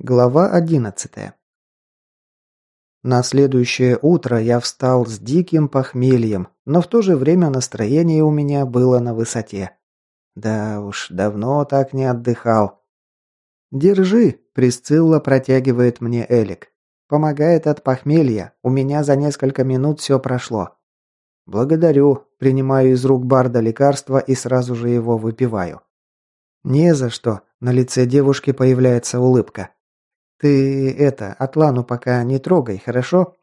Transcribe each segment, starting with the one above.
Глава 11. На следующее утро я встал с диким похмельем, но в то же время настроение у меня было на высоте. Да уж, давно так не отдыхал. «Держи», – Присцилла протягивает мне Элик. «Помогает от похмелья. У меня за несколько минут все прошло». «Благодарю», – принимаю из рук Барда лекарство и сразу же его выпиваю. «Не за что», – на лице девушки появляется улыбка. Ты это, Атлану пока не трогай, хорошо?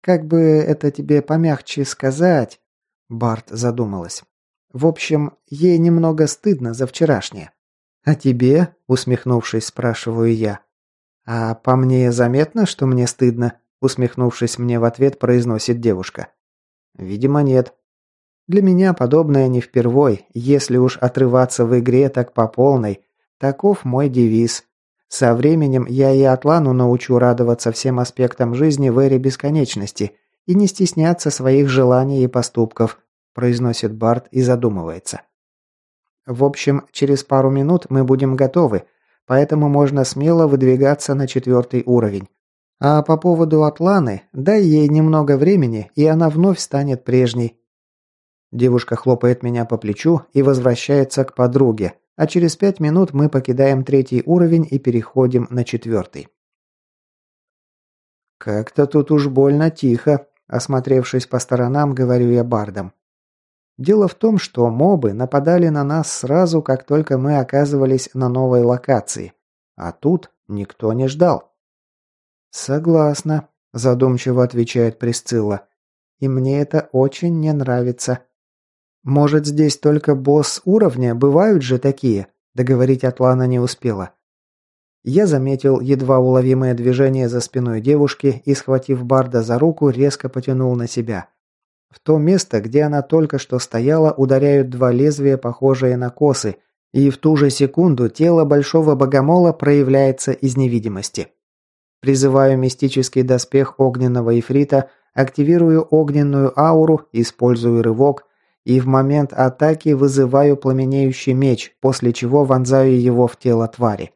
Как бы это тебе помягче сказать? Барт задумалась. В общем, ей немного стыдно за вчерашнее. А тебе? усмехнувшись, спрашиваю я. А по мне заметно, что мне стыдно? усмехнувшись мне в ответ, произносит девушка. Видимо, нет. Для меня подобное не впервой, если уж отрываться в игре так по полной. Таков мой девиз. Со временем я и Атлану научу радоваться всем аспектам жизни в эре бесконечности и не стесняться своих желаний и поступков, произносит Барт и задумывается. В общем, через пару минут мы будем готовы, поэтому можно смело выдвигаться на четвертый уровень. А по поводу Атланы, дай ей немного времени, и она вновь станет прежней. Девушка хлопает меня по плечу и возвращается к подруге, а через пять минут мы покидаем третий уровень и переходим на четвертый. «Как-то тут уж больно тихо», – осмотревшись по сторонам, говорю я бардам. Дело в том, что мобы нападали на нас сразу, как только мы оказывались на новой локации. А тут никто не ждал. «Согласна», – задумчиво отвечает Присцилла. «И мне это очень не нравится. «Может, здесь только босс уровня? Бывают же такие?» Договорить Атлана не успела. Я заметил едва уловимое движение за спиной девушки и, схватив Барда за руку, резко потянул на себя. В то место, где она только что стояла, ударяют два лезвия, похожие на косы, и в ту же секунду тело большого богомола проявляется из невидимости. Призываю мистический доспех огненного ифрита, активирую огненную ауру, использую рывок, и в момент атаки вызываю пламенеющий меч, после чего вонзаю его в тело твари.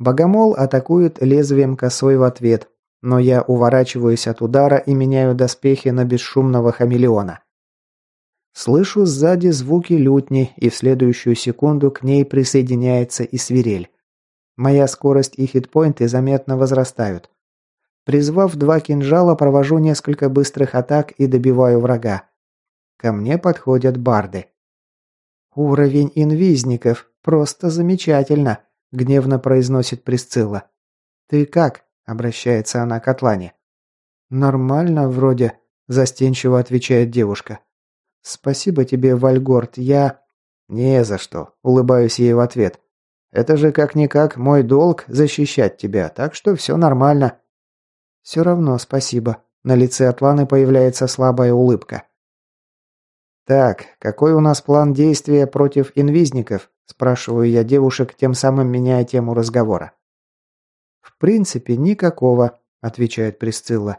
Богомол атакует лезвием косой в ответ, но я уворачиваюсь от удара и меняю доспехи на бесшумного хамелеона. Слышу сзади звуки лютни, и в следующую секунду к ней присоединяется и свирель. Моя скорость и хитпоинты заметно возрастают. Призвав два кинжала, провожу несколько быстрых атак и добиваю врага. Ко мне подходят барды. «Уровень инвизников. Просто замечательно», – гневно произносит Присцилла. «Ты как?» – обращается она к Атлане. «Нормально вроде», – застенчиво отвечает девушка. «Спасибо тебе, Вальгорд, я...» «Не за что», – улыбаюсь ей в ответ. «Это же как-никак мой долг защищать тебя, так что все нормально». «Все равно спасибо». На лице Атланы появляется слабая улыбка. «Так, какой у нас план действия против инвизников?» – спрашиваю я девушек, тем самым меняя тему разговора. «В принципе, никакого», – отвечает Присцилла.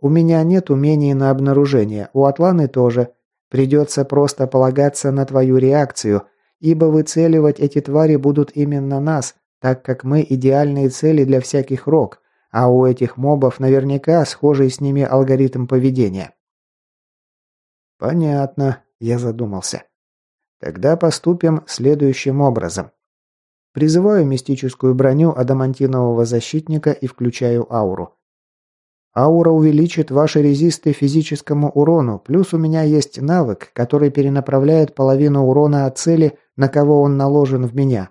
«У меня нет умений на обнаружение, у Атланы тоже. Придется просто полагаться на твою реакцию, ибо выцеливать эти твари будут именно нас, так как мы идеальные цели для всяких рог, а у этих мобов наверняка схожий с ними алгоритм поведения». «Понятно», я задумался. Тогда поступим следующим образом. Призываю мистическую броню адамантинового защитника и включаю ауру. Аура увеличит ваши резисты физическому урону, плюс у меня есть навык, который перенаправляет половину урона от цели, на кого он наложен в меня.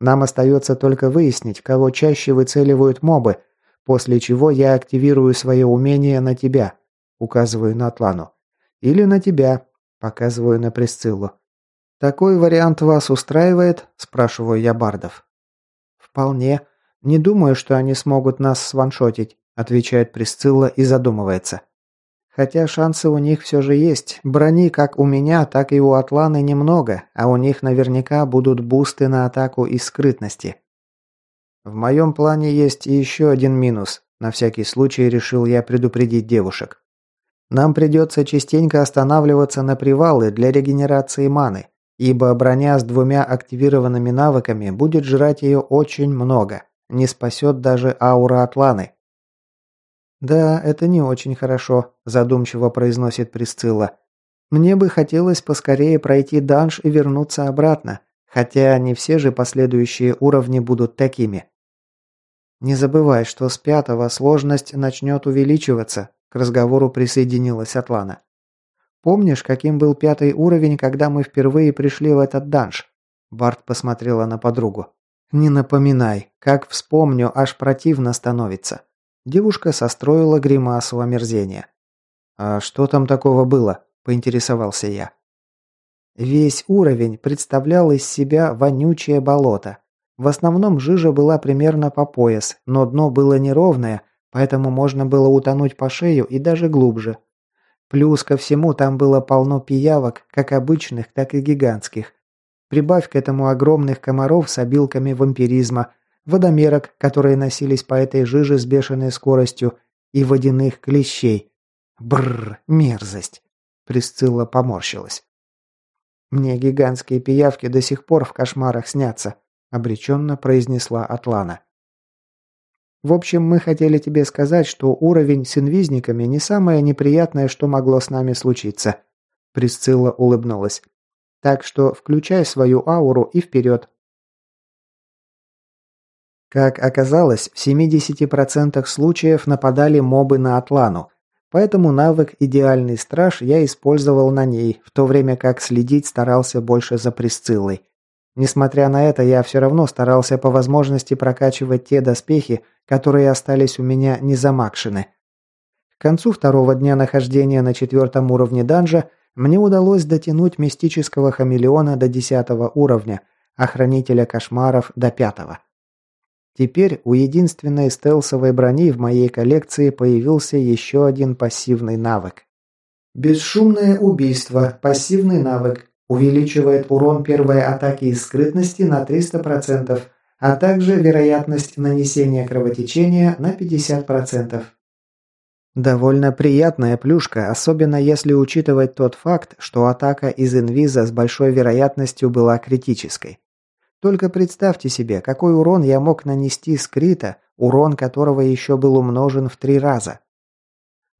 Нам остается только выяснить, кого чаще выцеливают мобы, после чего я активирую свое умение на тебя, указываю на Атлану. Или на тебя, Показываю на Присциллу. «Такой вариант вас устраивает?» – спрашиваю я бардов. «Вполне. Не думаю, что они смогут нас сваншотить», – отвечает Присцилла и задумывается. «Хотя шансы у них все же есть. Брони как у меня, так и у Атланы немного, а у них наверняка будут бусты на атаку из скрытности». «В моем плане есть еще один минус», – на всякий случай решил я предупредить девушек. Нам придется частенько останавливаться на привалы для регенерации маны, ибо броня с двумя активированными навыками будет жрать ее очень много, Не спасет даже аура Атланы. «Да, это не очень хорошо», – задумчиво произносит Присцилла. «Мне бы хотелось поскорее пройти данж и вернуться обратно, хотя не все же последующие уровни будут такими». «Не забывай, что с пятого сложность начнет увеличиваться», – к разговору присоединилась Атлана. «Помнишь, каким был пятый уровень, когда мы впервые пришли в этот данж?» Барт посмотрела на подругу. «Не напоминай. Как вспомню, аж противно становится». Девушка состроила гримасу омерзения. «А что там такого было?» – поинтересовался я. Весь уровень представлял из себя вонючее болото. В основном жижа была примерно по пояс, но дно было неровное, поэтому можно было утонуть по шею и даже глубже. Плюс ко всему там было полно пиявок, как обычных, так и гигантских. Прибавь к этому огромных комаров с обилками вампиризма, водомерок, которые носились по этой жиже с бешеной скоростью, и водяных клещей. Бррр, мерзость. Присцилла поморщилась. Мне гигантские пиявки до сих пор в кошмарах снятся, обреченно произнесла Атлана. В общем, мы хотели тебе сказать, что уровень с инвизниками не самое неприятное, что могло с нами случиться. Присцилла улыбнулась. Так что включай свою ауру и вперед. Как оказалось, в 70% случаев нападали мобы на Атлану, поэтому навык «Идеальный страж» я использовал на ней, в то время как следить старался больше за Присциллой. Несмотря на это, я все равно старался по возможности прокачивать те доспехи, которые остались у меня не замакшены. К концу второго дня нахождения на четвертом уровне данжа мне удалось дотянуть мистического хамелеона до десятого уровня, а хранителя кошмаров до пятого. Теперь у единственной стелсовой брони в моей коллекции появился еще один пассивный навык. Бесшумное убийство. Пассивный навык. Увеличивает урон первой атаки из скрытности на 300%, а также вероятность нанесения кровотечения на 50%. Довольно приятная плюшка, особенно если учитывать тот факт, что атака из инвиза с большой вероятностью была критической. Только представьте себе, какой урон я мог нанести скрита, урон которого еще был умножен в три раза.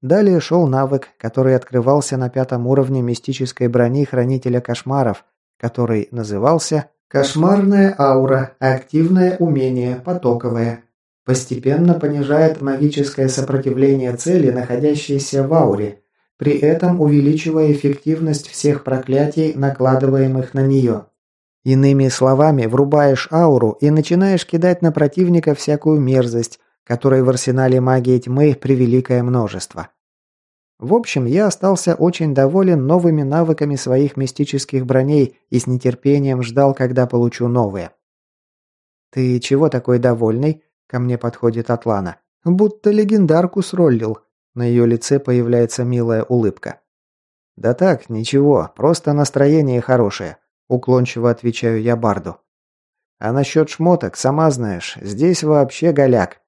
Далее шел навык, который открывался на пятом уровне мистической брони Хранителя Кошмаров, который назывался «Кошмарная аура. Активное умение. Потоковое». Постепенно понижает магическое сопротивление цели, находящейся в ауре, при этом увеличивая эффективность всех проклятий, накладываемых на нее. Иными словами, врубаешь ауру и начинаешь кидать на противника всякую мерзость, которой в арсенале магии тьмы превеликое множество. В общем, я остался очень доволен новыми навыками своих мистических броней и с нетерпением ждал, когда получу новые. «Ты чего такой довольный?» Ко мне подходит Атлана. Будто легендарку сроллил. На ее лице появляется милая улыбка. «Да так, ничего, просто настроение хорошее», – уклончиво отвечаю я Барду. «А насчет шмоток, сама знаешь, здесь вообще голяк».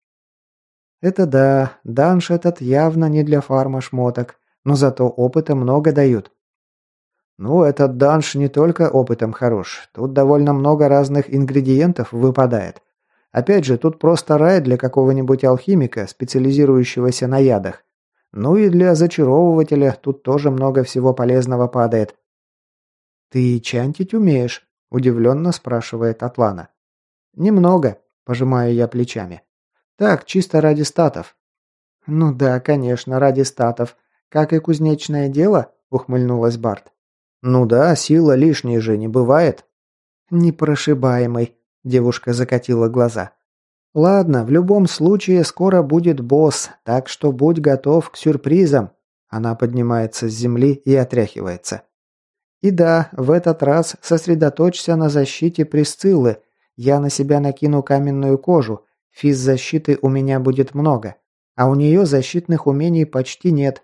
«Это да, данж этот явно не для фарма шмоток, но зато опыта много дают». «Ну, этот данж не только опытом хорош, тут довольно много разных ингредиентов выпадает. Опять же, тут просто рай для какого-нибудь алхимика, специализирующегося на ядах. Ну и для зачаровывателя тут тоже много всего полезного падает. «Ты чантить умеешь?» – удивленно спрашивает Атлана. «Немного», – пожимаю я плечами. «Так, чисто ради статов». «Ну да, конечно, ради статов. Как и кузнечное дело?» – ухмыльнулась Барт. «Ну да, сила лишней же не бывает». «Непрошибаемый», Девушка закатила глаза. «Ладно, в любом случае скоро будет босс, так что будь готов к сюрпризам». Она поднимается с земли и отряхивается. «И да, в этот раз сосредоточься на защите Присциллы. Я на себя накину каменную кожу. Физзащиты у меня будет много. А у нее защитных умений почти нет».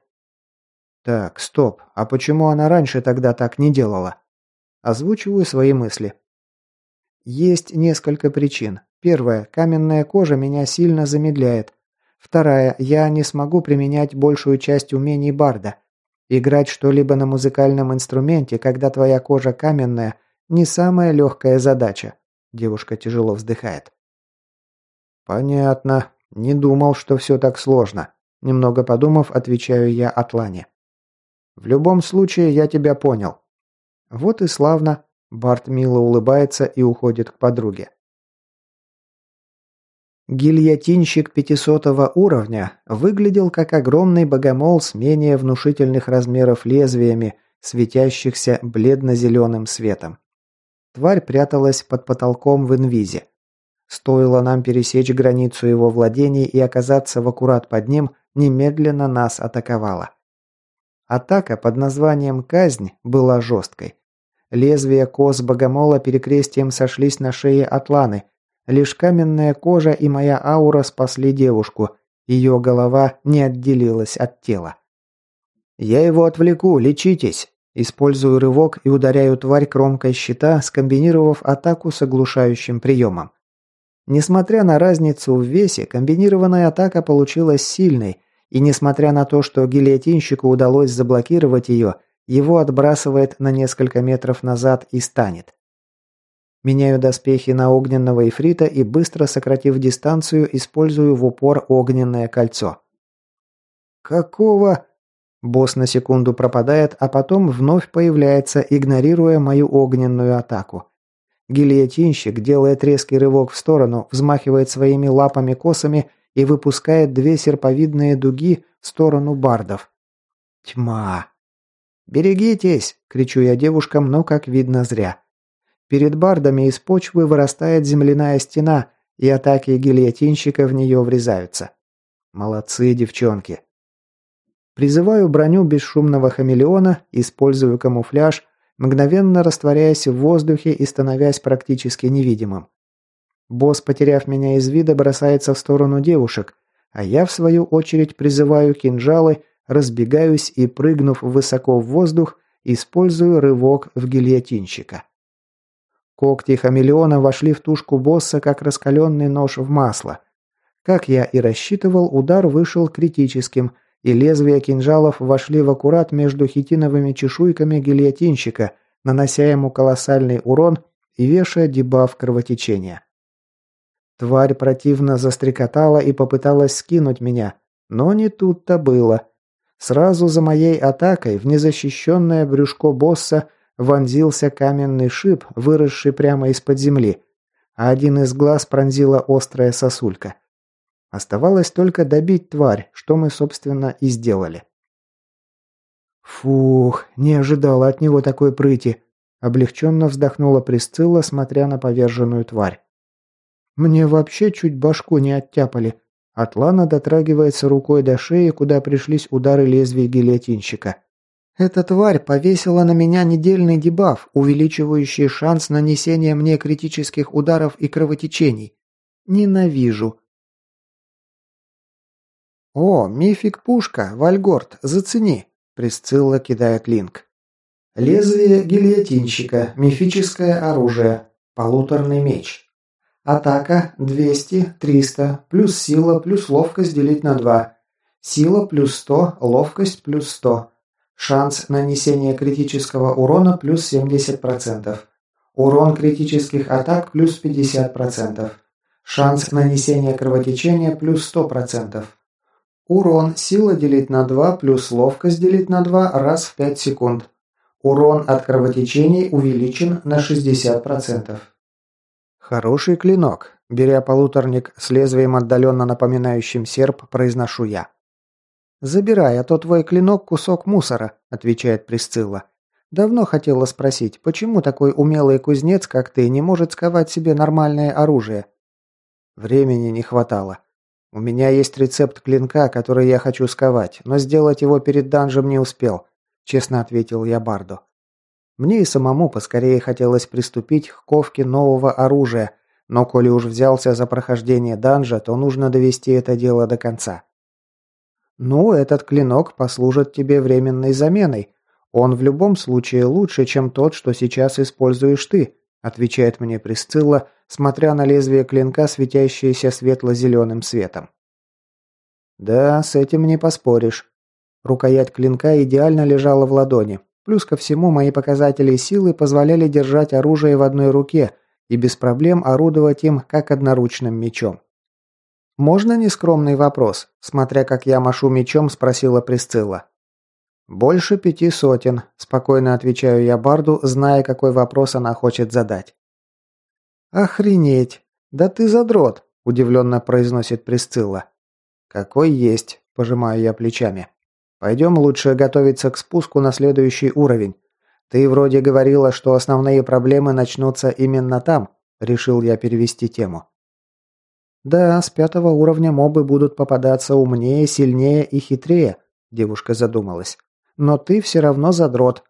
«Так, стоп. А почему она раньше тогда так не делала?» Озвучиваю свои мысли. Есть несколько причин. Первая, каменная кожа меня сильно замедляет. Вторая, я не смогу применять большую часть умений барда. Играть что-либо на музыкальном инструменте, когда твоя кожа каменная, не самая легкая задача. Девушка тяжело вздыхает. «Понятно. Не думал, что все так сложно». Немного подумав, отвечаю я Атлане. «В любом случае, я тебя понял». «Вот и славно». Барт мило улыбается и уходит к подруге. Гильотинщик 500 уровня выглядел как огромный богомол с менее внушительных размеров лезвиями, светящихся бледно-зеленым светом. Тварь пряталась под потолком в инвизе. Стоило нам пересечь границу его владений и оказаться в аккурат под ним, немедленно нас атаковала. Атака под названием «Казнь» была жесткой. Лезвия кос богомола перекрестием сошлись на шее Атланы, Лишь каменная кожа и моя аура спасли девушку. Ее голова не отделилась от тела. «Я его отвлеку, лечитесь!» Использую рывок и ударяю тварь кромкой щита, скомбинировав атаку с оглушающим приемом. Несмотря на разницу в весе, комбинированная атака получилась сильной, и несмотря на то, что гильотинщику удалось заблокировать ее, его отбрасывает на несколько метров назад и станет. Меняю доспехи на огненного ифрита и быстро сократив дистанцию, использую в упор огненное кольцо. «Какого?» Босс на секунду пропадает, а потом вновь появляется, игнорируя мою огненную атаку. Гильотинщик делает резкий рывок в сторону, взмахивает своими лапами-косами и выпускает две серповидные дуги в сторону бардов. Тьма. «Берегитесь!» – кричу я девушкам, но, как видно, зря. Перед бардами из почвы вырастает земляная стена, и атаки гильотинщика в нее врезаются. Молодцы, девчонки. Призываю броню бесшумного хамелеона, использую камуфляж, мгновенно растворяясь в воздухе и становясь практически невидимым. Босс, потеряв меня из вида, бросается в сторону девушек, а я, в свою очередь, призываю кинжалы, разбегаюсь и, прыгнув высоко в воздух, использую рывок в гильотинщика. Когти хамелеона вошли в тушку босса, как раскаленный нож в масло. Как я и рассчитывал, удар вышел критическим, и лезвия кинжалов вошли в аккурат между хитиновыми чешуйками гильотинщика, нанося ему колоссальный урон и вешая дебаф кровотечения. Тварь противно застрекотала и попыталась скинуть меня, но не тут-то было. Сразу за моей атакой в незащищенное брюшко босса – вонзился каменный шип, выросший прямо из-под земли, а один из глаз пронзила острая сосулька. Оставалось только добить тварь, что мы, собственно, и сделали. «Фух, не ожидала от него такой прыти», – облегченно вздохнула Присцилла, смотря на поверженную тварь. «Мне вообще чуть башку не оттяпали». Атлана дотрагивается рукой до шеи, куда пришлись удары лезвия гильотинщика. Эта тварь повесила на меня недельный дебаф, увеличивающий шанс нанесения мне критических ударов и кровотечений. Ненавижу. О, мифик-пушка, Вальгорд, зацени. Присцилла кидает линк. Лезвие гильотинщика, мифическое оружие, полуторный меч. Атака 200, 300, плюс сила, плюс ловкость делить на 2. Сила плюс 100, ловкость плюс 100. Шанс нанесения критического урона плюс 70%. Урон критических атак плюс 50%. Шанс нанесения кровотечения плюс 100%. Урон сила делить на 2 плюс ловкость делить на 2 раз в 5 секунд. Урон от кровотечений увеличен на 60%. Хороший клинок. Беря полуторник с лезвием отдаленно напоминающим серп, произношу я. «Забирай, а то твой клинок – кусок мусора», – отвечает Присцилла. «Давно хотела спросить, почему такой умелый кузнец, как ты, не может сковать себе нормальное оружие?» Времени не хватало. У меня есть рецепт клинка, который я хочу сковать, но сделать его перед данжем не успел, честно ответил я Барду. Мне и самому поскорее хотелось приступить к ковке нового оружия, но коли уж взялся за прохождение данжа, то нужно довести это дело до конца. «Ну, этот клинок послужит тебе временной заменой. Он в любом случае лучше, чем тот, что сейчас используешь ты», отвечает мне Присцилла, смотря на лезвие клинка, светящееся светло-зеленым светом. «Да, с этим не поспоришь». Рукоять клинка идеально лежала в ладони. Плюс ко всему, мои показатели силы позволяли держать оружие в одной руке и без проблем орудовать им, как одноручным мечом. «Можно нескромный вопрос?» Смотря как я машу мечом, спросила Присцилла. «Больше пяти сотен», – спокойно отвечаю я Барду, зная, какой вопрос она хочет задать. «Охренеть! Да ты задрот!» – удивленно произносит Присцилла. «Какой есть», – пожимаю я плечами. «Пойдем лучше готовиться к спуску на следующий уровень. Ты вроде говорила, что основные проблемы начнутся именно там», – решил я перевести тему. «Да, с пятого уровня мобы будут попадаться умнее, сильнее и хитрее», – девушка задумалась. «Но ты все равно задрот».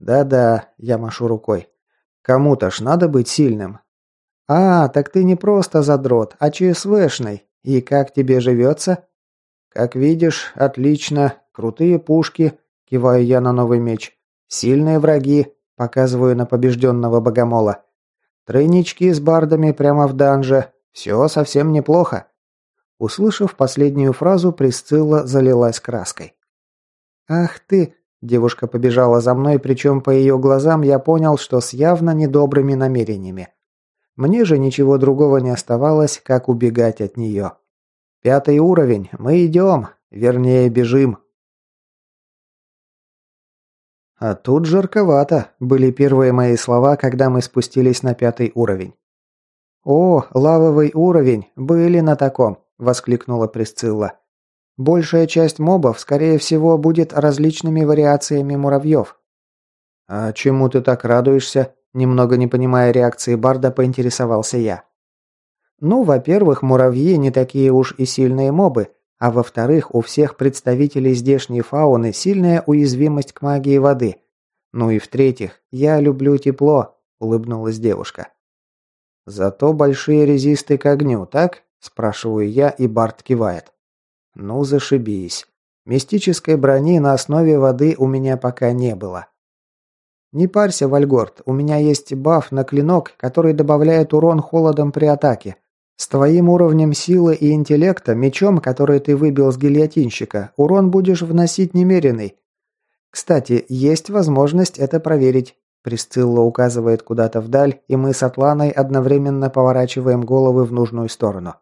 «Да-да», – я машу рукой. «Кому-то ж надо быть сильным. «А, так ты не просто задрот, а ЧСВшный. И как тебе живется?» «Как видишь, отлично. Крутые пушки», – киваю я на новый меч. «Сильные враги», – показываю на побежденного богомола. «Тройнички с бардами прямо в данже. Все совсем неплохо». Услышав последнюю фразу, Присцилла залилась краской. «Ах ты!» – девушка побежала за мной, причем по ее глазам я понял, что с явно недобрыми намерениями. Мне же ничего другого не оставалось, как убегать от нее. Пятый уровень. Мы идем. Вернее, бежим. А тут жарковато, были первые мои слова, когда мы спустились на пятый уровень. «О, лавовый уровень! Были на таком!» – воскликнула Присцилла. «Большая часть мобов, скорее всего, будет различными вариациями муравьев». «А чему ты так радуешься?» Немного не понимая реакции Барда, поинтересовался я. Ну, во-первых, муравьи не такие уж и сильные мобы, а во-вторых, у всех представителей здешней фауны сильная уязвимость к магии воды. Ну и в-третьих, я люблю тепло, улыбнулась девушка. Зато большие резисты к огню, так? спрашиваю я, и Барт кивает. Ну, зашибись. Мистической брони на основе воды у меня пока не было. «Не парься, Вальгорд, у меня есть баф на клинок, который добавляет урон холодом при атаке. С твоим уровнем силы и интеллекта, мечом, который ты выбил с гильотинщика, урон будешь вносить немеренный. Кстати, есть возможность это проверить». Присцилла указывает куда-то вдаль, и мы с Атланой одновременно поворачиваем головы в нужную сторону.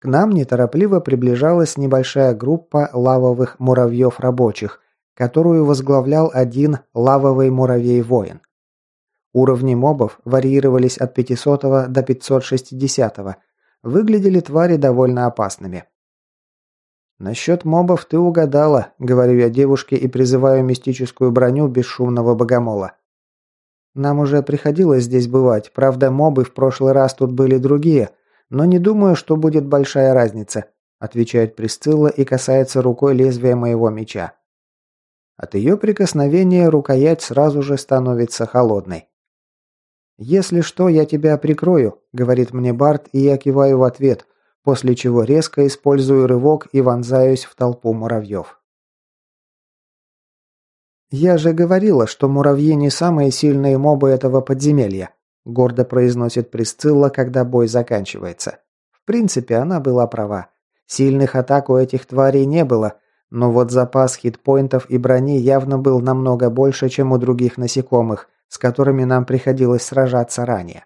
К нам неторопливо приближалась небольшая группа лавовых муравьев рабочих, которую возглавлял один лавовый муравей-воин. Уровни мобов варьировались от 500 до 560. -го. Выглядели твари довольно опасными. «Насчет мобов ты угадала», — говорю я девушке и призываю мистическую броню бесшумного богомола. «Нам уже приходилось здесь бывать, правда, мобы в прошлый раз тут были другие, но не думаю, что будет большая разница», — отвечает Присцилла и касается рукой лезвия моего меча. От ее прикосновения рукоять сразу же становится холодной. «Если что, я тебя прикрою», — говорит мне Барт, и я киваю в ответ, после чего резко использую рывок и вонзаюсь в толпу муравьев. «Я же говорила, что муравьи не самые сильные мобы этого подземелья», — гордо произносит Присцилла, когда бой заканчивается. В принципе, она была права. Сильных атак у этих тварей не было, но вот запас хитпоинтов и брони явно был намного больше, чем у других насекомых, с которыми нам приходилось сражаться ранее.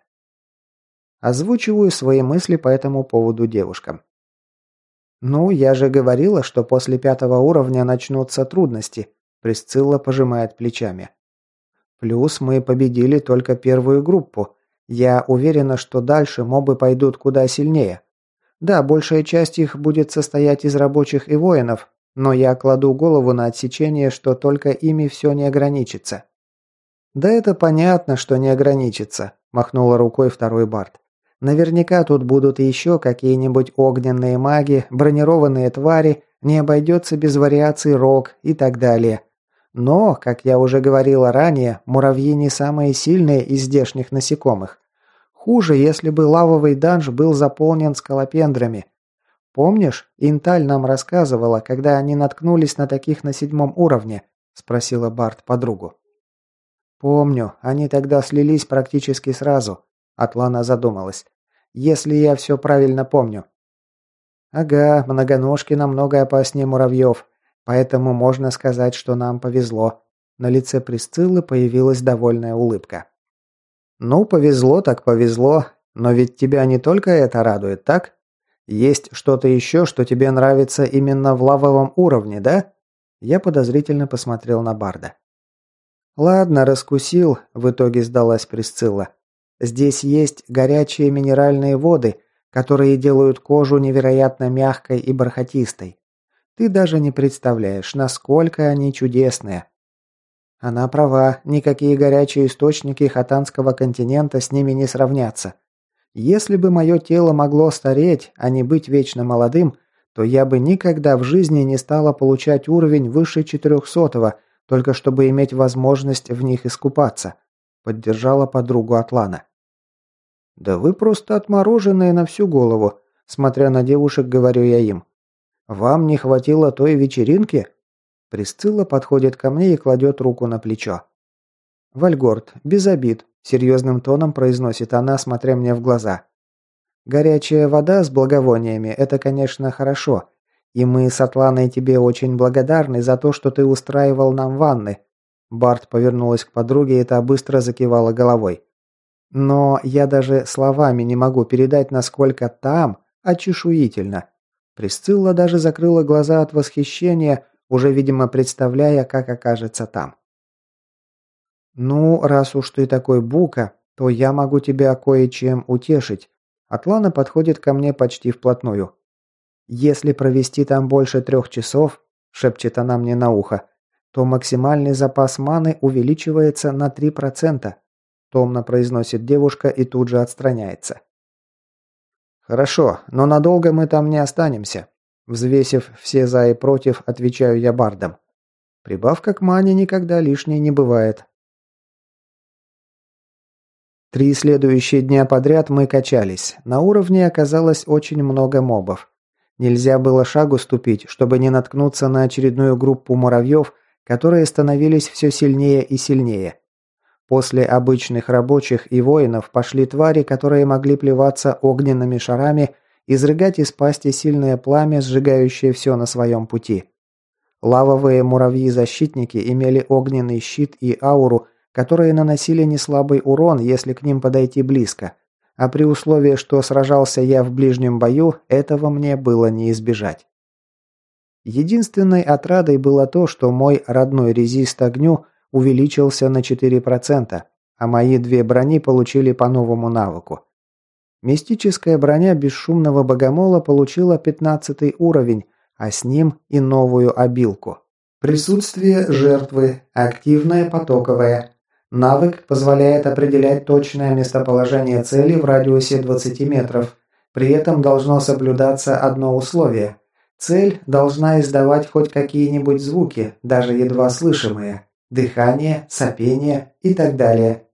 Озвучиваю свои мысли по этому поводу девушкам. «Ну, я же говорила, что после пятого уровня начнутся трудности», Присцилла пожимает плечами. «Плюс мы победили только первую группу. Я уверена, что дальше мобы пойдут куда сильнее. Да, большая часть их будет состоять из рабочих и воинов, но я кладу голову на отсечение, что только ими все не ограничится. «Да это понятно, что не ограничится», – махнула рукой второй Барт. «Наверняка тут будут еще какие-нибудь огненные маги, бронированные твари, не обойдется без вариаций рог и так далее. Но, как я уже говорила ранее, муравьи не самые сильные из здешних насекомых. Хуже, если бы лавовый данж был заполнен скалопендрами – «Помнишь, Инталь нам рассказывала, когда они наткнулись на таких на седьмом уровне?» – спросила Барт подругу. «Помню, они тогда слились практически сразу», – Атлана задумалась. «Если я все правильно помню». «Ага, многоножки намного опаснее муравьев, поэтому можно сказать, что нам повезло». На лице Присциллы появилась довольная улыбка. «Ну, повезло так повезло, но ведь тебя не только это радует, так?» Есть что-то еще, что тебе нравится именно в лавовом уровне, да? Я подозрительно посмотрел на Барда. Ладно, раскусил, в итоге сдалась Присцилла. Здесь есть горячие минеральные воды, которые делают кожу невероятно мягкой и бархатистой. Ты даже не представляешь, насколько они чудесные. Она права, никакие горячие источники Хатанского континента с ними не сравнятся. Если бы мое тело могло стареть, а не быть вечно молодым, то я бы никогда в жизни не стала получать уровень выше четырехсотого, только чтобы иметь возможность в них искупаться», – поддержала подругу Атлана. «Да вы просто отмороженные на всю голову», – смотря на девушек, говорю я им. «Вам не хватило той вечеринки?» Присцилла подходит ко мне и кладет руку на плечо. «Вальгорд, без обид», – серьезным тоном произносит она, смотря мне в глаза. Горячая вода с благовониями – это, конечно, хорошо. И мы с Атланой тебе очень благодарны за то, что ты устраивал нам ванны». Барт повернулась к подруге, и та быстро закивала головой. «Но я даже словами не могу передать, насколько там очешуительно». Присцилла даже закрыла глаза от восхищения, уже, видимо, представляя, как окажется там. «Ну, раз уж ты такой бука, то я могу тебя кое-чем утешить. Атлана подходит ко мне почти вплотную. «Если провести там больше трех часов», – шепчет она мне на ухо, – «то максимальный запас маны увеличивается на 3%, – томно произносит девушка и тут же отстраняется. «Хорошо, но надолго мы там не останемся», – взвесив все за и против, отвечаю я бардом. Прибавка к мане никогда лишней не бывает, Три следующие дня подряд мы качались. На уровне оказалось очень много мобов. Нельзя было шагу ступить, чтобы не наткнуться на очередную группу муравьев, которые становились все сильнее и сильнее. После обычных рабочих и воинов пошли твари, которые могли плеваться огненными шарами, изрыгать из пасти сильное пламя, сжигающее все на своем пути. Лавовые муравьи-защитники имели огненный щит и ауру – которые наносили неслабый урон, если к ним подойти близко. А при условии, что сражался я в ближнем бою, этого мне было не избежать. Единственной отрадой было то, что мой родной резист огню увеличился на 4%, а мои две брони получили по новому навыку. Мистическая броня бесшумного богомола получила 15 уровень, а с ним и новую обилку. Присутствие жертвы. Активное потоковое. Навык позволяет определять точное местоположение цели в радиусе 20 метров. При этом должно соблюдаться одно условие. Цель должна издавать хоть какие-нибудь звуки, даже едва слышимые. Дыхание, сопение и так далее.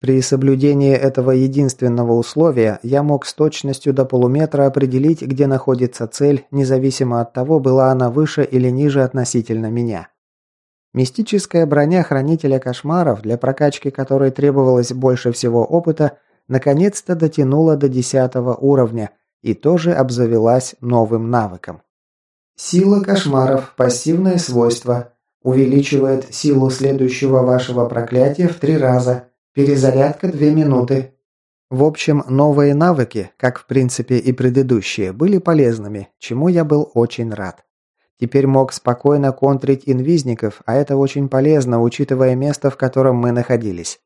При соблюдении этого единственного условия я мог с точностью до полуметра определить, где находится цель, независимо от того, была она выше или ниже относительно меня. Мистическая броня Хранителя Кошмаров, для прокачки которой требовалось больше всего опыта, наконец-то дотянула до 10 уровня и тоже обзавелась новым навыком. Сила кошмаров. Пассивное свойство. Увеличивает силу следующего вашего проклятия в три раза. Перезарядка 2 минуты. В общем, новые навыки, как в принципе и предыдущие, были полезными, чему я был очень рад. Теперь мог спокойно контрить инвизников, а это очень полезно, учитывая место, в котором мы находились.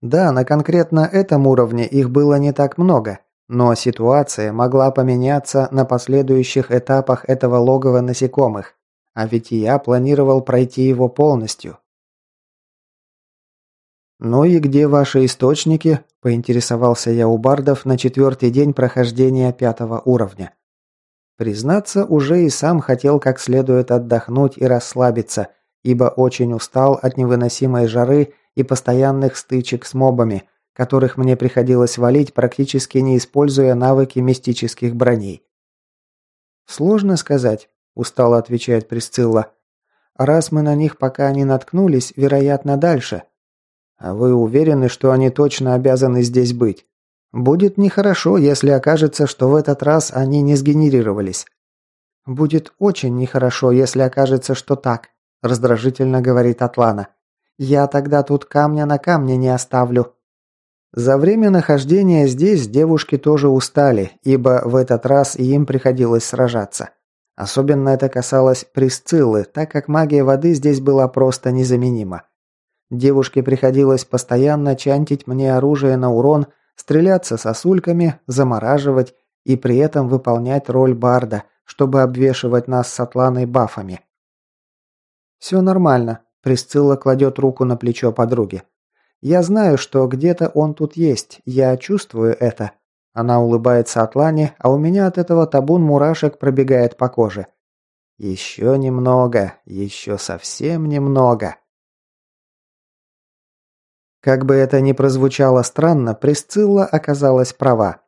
Да, на конкретно этом уровне их было не так много, но ситуация могла поменяться на последующих этапах этого логова насекомых, а ведь я планировал пройти его полностью. «Ну и где ваши источники?» – поинтересовался я у бардов на четвертый день прохождения пятого уровня. Признаться, уже и сам хотел как следует отдохнуть и расслабиться, ибо очень устал от невыносимой жары и постоянных стычек с мобами, которых мне приходилось валить, практически не используя навыки мистических броней. «Сложно сказать», – устало отвечает Присцилла. «Раз мы на них пока не наткнулись, вероятно, дальше». «А вы уверены, что они точно обязаны здесь быть?» Будет нехорошо, если окажется, что в этот раз они не сгенерировались. Будет очень нехорошо, если окажется, что так, раздражительно говорит Атлана. Я тогда тут камня на камне не оставлю. За время нахождения здесь девушки тоже устали, ибо в этот раз им приходилось сражаться. Особенно это касалось Присциллы, так как магия воды здесь была просто незаменима. Девушке приходилось постоянно чантить мне оружие на урон, стреляться сосульками, замораживать и при этом выполнять роль барда, чтобы обвешивать нас с Атланой бафами. «Все нормально», – Присцилла кладет руку на плечо подруги. Я знаю, что где-то он тут есть. Я чувствую это. Она улыбается Атлане, а у меня от этого табун мурашек пробегает по коже. Еще немного, еще совсем немного. Как бы это ни прозвучало странно, Присцилла оказалась права.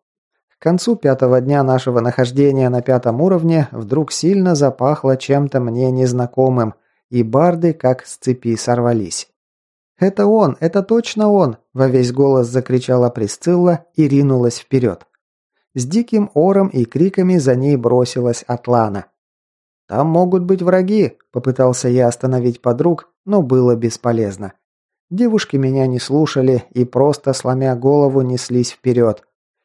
К концу пятого дня нашего нахождения на пятом уровне вдруг сильно запахло чем-то мне незнакомым, и барды как с цепи сорвались. «Это он! Это точно он!» – во весь голос закричала Присцилла и ринулась вперед. С диким ором и криками за ней бросилась Атлана. «Там могут быть враги!» – попытался я остановить подруг, но было бесполезно. Девушки меня не слушали и просто, сломя голову, неслись вперед.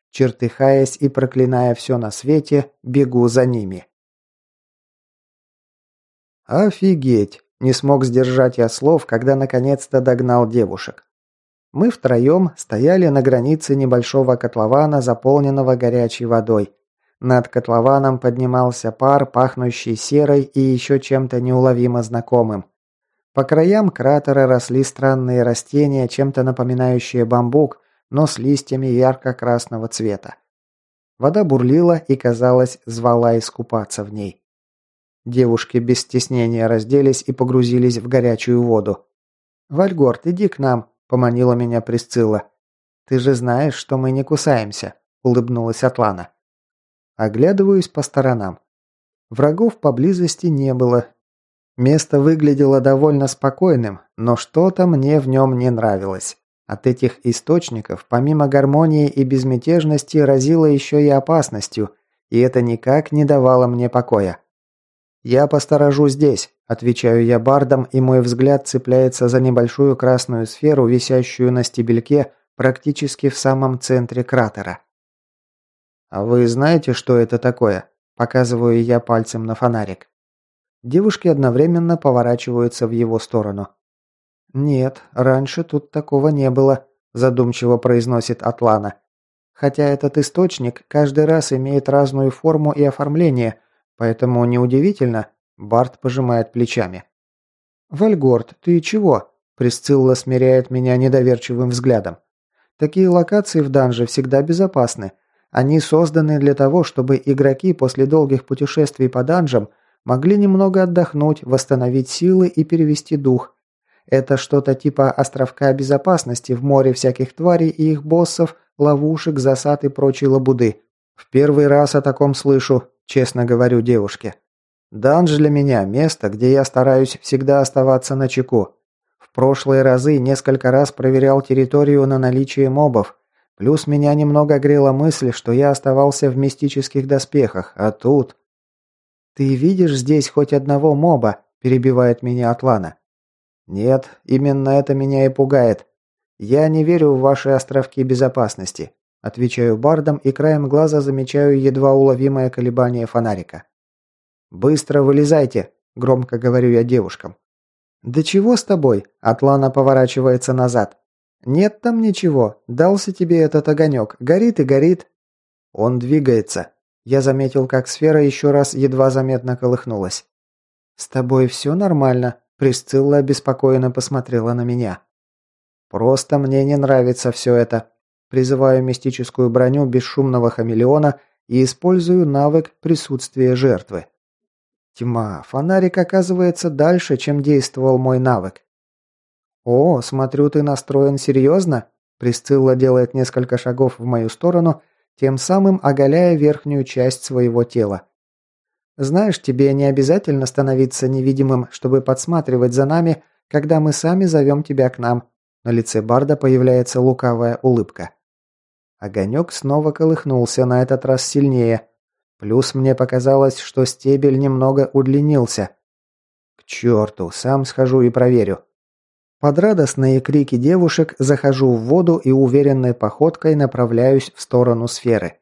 Чертыхаясь и проклиная все на свете, бегу за ними. Офигеть! Не смог сдержать я слов, когда наконец-то догнал девушек. Мы втроем стояли на границе небольшого котлована, заполненного горячей водой. Над котлованом поднимался пар, пахнущий серой и еще чем-то неуловимо знакомым. По краям кратера росли странные растения, чем-то напоминающие бамбук, но с листьями ярко-красного цвета. Вода бурлила и, казалось, звала искупаться в ней. Девушки без стеснения разделись и погрузились в горячую воду. «Вальгорд, иди к нам», – поманила меня Присцилла. «Ты же знаешь, что мы не кусаемся», – улыбнулась Атлана. Оглядываюсь по сторонам. Врагов поблизости не было. Место выглядело довольно спокойным, но что-то мне в нем не нравилось. От этих источников, помимо гармонии и безмятежности, разило еще и опасностью, и это никак не давало мне покоя. «Я посторожу здесь», – отвечаю я бардом, и мой взгляд цепляется за небольшую красную сферу, висящую на стебельке практически в самом центре кратера. «А вы знаете, что это такое?» – показываю я пальцем на фонарик. Девушки одновременно поворачиваются в его сторону. «Нет, раньше тут такого не было», – задумчиво произносит Атлана. «Хотя этот источник каждый раз имеет разную форму и оформление – Поэтому неудивительно, Барт пожимает плечами. «Вальгорд, ты чего?» Присцилла смиряет меня недоверчивым взглядом. «Такие локации в данже всегда безопасны. Они созданы для того, чтобы игроки после долгих путешествий по данжам могли немного отдохнуть, восстановить силы и перевести дух. Это что-то типа островка безопасности в море всяких тварей и их боссов, ловушек, засад и прочей лабуды. В первый раз о таком слышу, честно говорю девушке. Данж для меня – место, где я стараюсь всегда оставаться на чеку. В прошлые разы несколько раз проверял территорию на наличие мобов. Плюс меня немного грела мысль, что я оставался в мистических доспехах, а тут... «Ты видишь здесь хоть одного моба?» – перебивает меня Атлана. «Нет, именно это меня и пугает. Я не верю в ваши островки безопасности. Отвечаю бардом и краем глаза замечаю едва уловимое колебание фонарика. «Быстро вылезайте!» – громко говорю я девушкам. «Да чего с тобой?» – Атлана поворачивается назад. «Нет там ничего. Дался тебе этот огонек. Горит и горит». Он двигается. Я заметил, как сфера еще раз едва заметно колыхнулась. «С тобой все нормально?» – Присцилла обеспокоенно посмотрела на меня. «Просто мне не нравится все это», Призываю мистическую броню бесшумного хамелеона и использую навык присутствия жертвы. Тьма, фонарик оказывается дальше, чем действовал мой навык. «О, смотрю, ты настроен серьезно?» Присцилла делает несколько шагов в мою сторону, тем самым оголяя верхнюю часть своего тела. «Знаешь, тебе не обязательно становиться невидимым, чтобы подсматривать за нами, когда мы сами зовем тебя к нам. На лице Барда появляется лукавая улыбка. Огонек снова колыхнулся, на этот раз сильнее. Плюс мне показалось, что стебель немного удлинился. К черту, сам схожу и проверю. Под радостные крики девушек захожу в воду и уверенной походкой направляюсь в сторону сферы.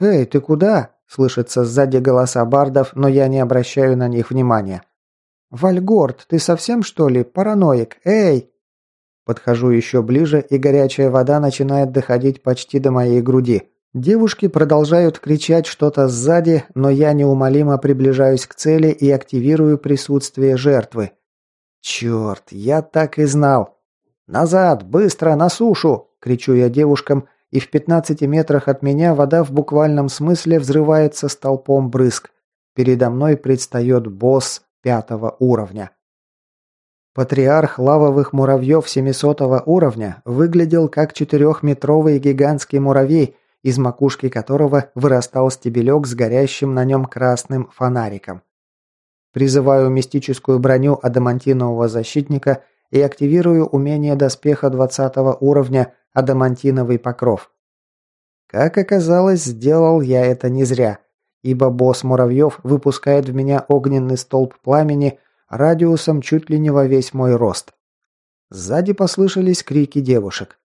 «Эй, ты куда?» – слышатся сзади голоса бардов, но я не обращаю на них внимания. «Вальгорд, ты совсем что ли? Параноик? Эй!» Подхожу еще ближе, и горячая вода начинает доходить почти до моей груди. Девушки продолжают кричать что-то сзади, но я неумолимо приближаюсь к цели и активирую присутствие жертвы. Черт, я так и знал. «Назад! Быстро! На сушу!» – кричу я девушкам, и в 15 метрах от меня вода в буквальном смысле взрывается столпом брызг. Передо мной предстает босс пятого уровня. Патриарх лавовых муравьев 700 уровня выглядел как четырехметровый гигантский муравей, из макушки которого вырастал стебелек с горящим на нем красным фонариком. Призываю мистическую броню адамантинового защитника и активирую умение доспеха 20 уровня адамантиновый покров. Как оказалось, сделал я это не зря, ибо босс муравьев выпускает в меня огненный столб пламени радиусом чуть ли не во весь мой рост. Сзади послышались крики девушек.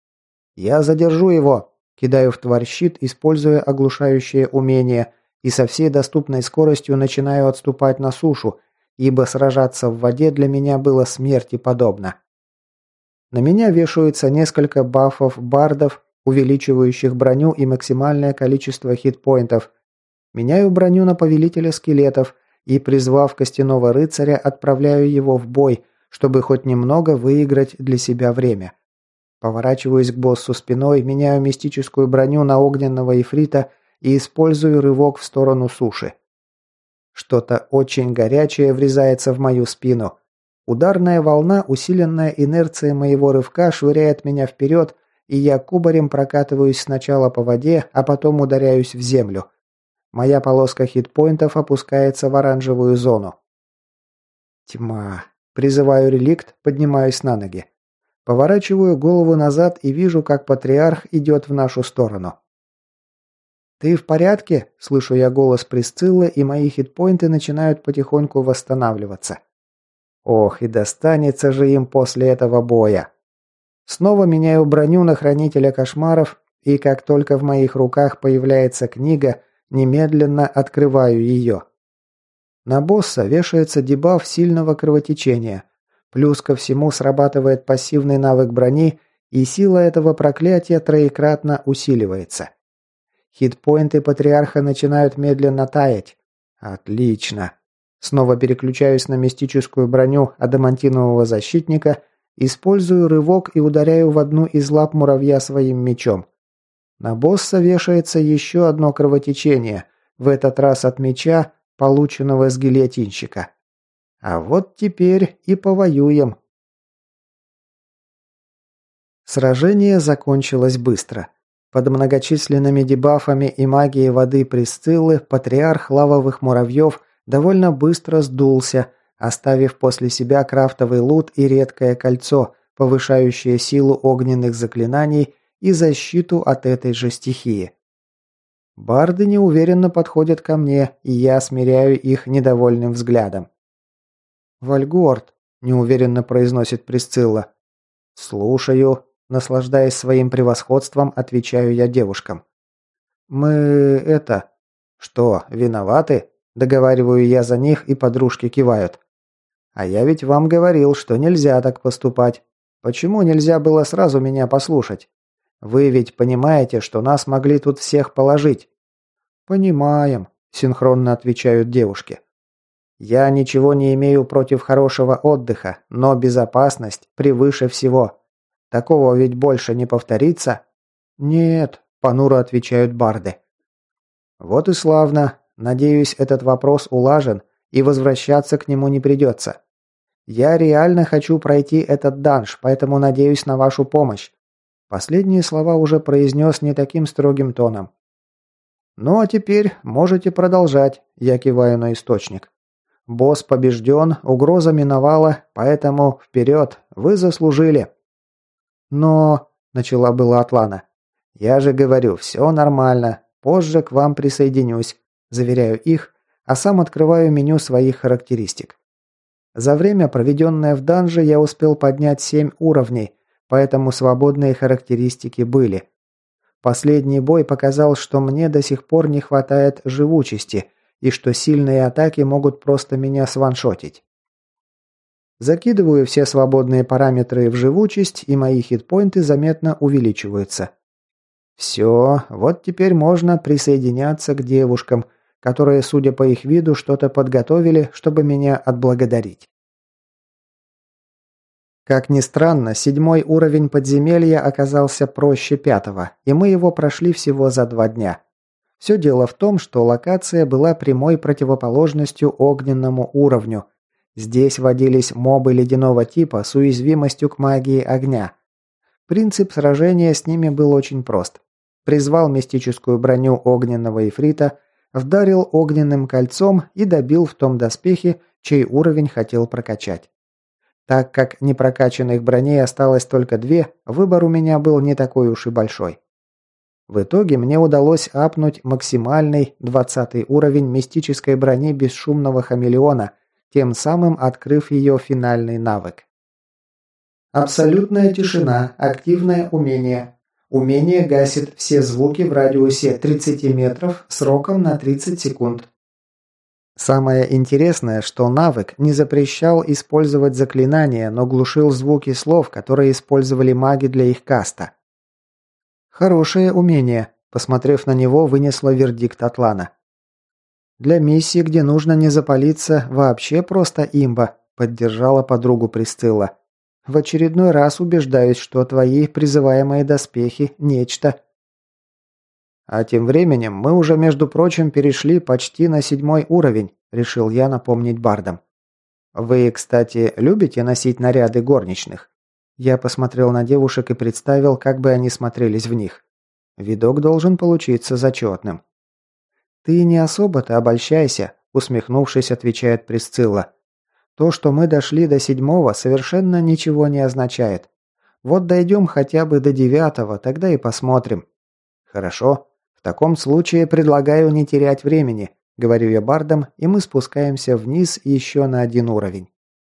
«Я задержу его!» Кидаю в тварь щит, используя оглушающее умение, и со всей доступной скоростью начинаю отступать на сушу, ибо сражаться в воде для меня было смерти подобно. На меня вешаются несколько бафов бардов, увеличивающих броню и максимальное количество хитпоинтов. Меняю броню на повелителя скелетов и, призвав костяного рыцаря, отправляю его в бой, чтобы хоть немного выиграть для себя время. Поворачиваюсь к боссу спиной, меняю мистическую броню на огненного ифрита и использую рывок в сторону суши. Что-то очень горячее врезается в мою спину. Ударная волна, усиленная инерцией моего рывка, швыряет меня вперед, и я кубарем прокатываюсь сначала по воде, а потом ударяюсь в землю. Моя полоска хитпоинтов опускается в оранжевую зону. Тьма. Призываю реликт, поднимаюсь на ноги. Поворачиваю голову назад и вижу, как патриарх идет в нашу сторону. «Ты в порядке?» – слышу я голос Присциллы, и мои хитпоинты начинают потихоньку восстанавливаться. Ох, и достанется же им после этого боя. Снова меняю броню на Хранителя Кошмаров, и как только в моих руках появляется книга, немедленно открываю ее. На босса вешается дебаф сильного кровотечения – Плюс ко всему срабатывает пассивный навык брони, и сила этого проклятия троекратно усиливается. Хитпоинты патриарха начинают медленно таять. Отлично. Снова переключаюсь на мистическую броню адамантинового защитника, использую рывок и ударяю в одну из лап муравья своим мечом. На босса вешается еще одно кровотечение, в этот раз от меча, полученного с гильотинщика. А вот теперь и повоюем. Сражение закончилось быстро. Под многочисленными дебафами и магией воды Присциллы патриарх лавовых муравьев довольно быстро сдулся, оставив после себя крафтовый лут и редкое кольцо, повышающее силу огненных заклинаний и защиту от этой же стихии. Барды неуверенно подходят ко мне, и я смиряю их недовольным взглядом. «Вальгорд», – неуверенно произносит Присцилла. «Слушаю», – наслаждаясь своим превосходством, отвечаю я девушкам. «Мы... это...» «Что, виноваты?» – договариваю я за них, и подружки кивают. «А я ведь вам говорил, что нельзя так поступать. Почему нельзя было сразу меня послушать? Вы ведь понимаете, что нас могли тут всех положить?» «Понимаем», – синхронно отвечают девушки. Я ничего не имею против хорошего отдыха, но безопасность превыше всего. Такого ведь больше не повторится? Нет, понуро отвечают барды. Вот и славно. Надеюсь, этот вопрос улажен, и возвращаться к нему не придется. Я реально хочу пройти этот данж, поэтому надеюсь на вашу помощь. Последние слова уже произнес не таким строгим тоном. Ну а теперь можете продолжать, я киваю на источник. Босс побежден, угроза миновала, поэтому вперед, вы заслужили. Но... Начала была Атлана. Я же говорю, все нормально. Позже к вам присоединюсь. Заверяю их, а сам открываю меню своих характеристик. За время, проведенное в данже, я успел поднять 7 уровней, поэтому свободные характеристики были. Последний бой показал, что мне до сих пор не хватает живучести, и что сильные атаки могут просто меня сваншотить. Закидываю все свободные параметры в живучесть, и мои хитпоинты заметно увеличиваются. Все, вот теперь можно присоединяться к девушкам, которые, судя по их виду, что-то подготовили, чтобы меня отблагодарить. Как ни странно, седьмой уровень подземелья оказался проще пятого, и мы его прошли всего за два дня. Все дело в том, что локация была прямой противоположностью огненному уровню. Здесь водились мобы ледяного типа с уязвимостью к магии огня. Принцип сражения с ними был очень прост. Призвал мистическую броню огненного ифрита, вдарил огненным кольцом и добил в том доспехе, чей уровень хотел прокачать. Так как непрокачанных броней осталось только две, выбор у меня был не такой уж и большой. В итоге мне удалось апнуть максимальный 20 уровень мистической брони бесшумного хамелеона, тем самым открыв ее финальный навык. Абсолютная тишина. Активное умение. Умение гасит все звуки в радиусе 30 метров сроком на 30 секунд. Самое интересное, что навык не запрещал использовать заклинания, но глушил звуки слов, которые использовали маги для их каста. Хорошее умение, посмотрев на него, вынесла вердикт Атлана. Для миссии, где нужно не запалиться, вообще просто имба, поддержала подругу Присцилла. В очередной раз убеждаюсь, что твои призываемые доспехи – нечто. «А тем временем мы уже, между прочим, перешли почти на седьмой уровень», – решил я напомнить бардам. «Вы, кстати, любите носить наряды горничных?» Я посмотрел на девушек и представил, как бы они смотрелись в них. Видок должен получиться зачетным. «Ты не особо-то обольщайся», – усмехнувшись, отвечает Присцилла. «То, что мы дошли до седьмого, совершенно ничего не означает. Вот дойдем хотя бы до девятого, тогда и посмотрим». «Хорошо», «В таком случае предлагаю не терять времени», – говорю я бардам, и мы спускаемся вниз еще на один уровень.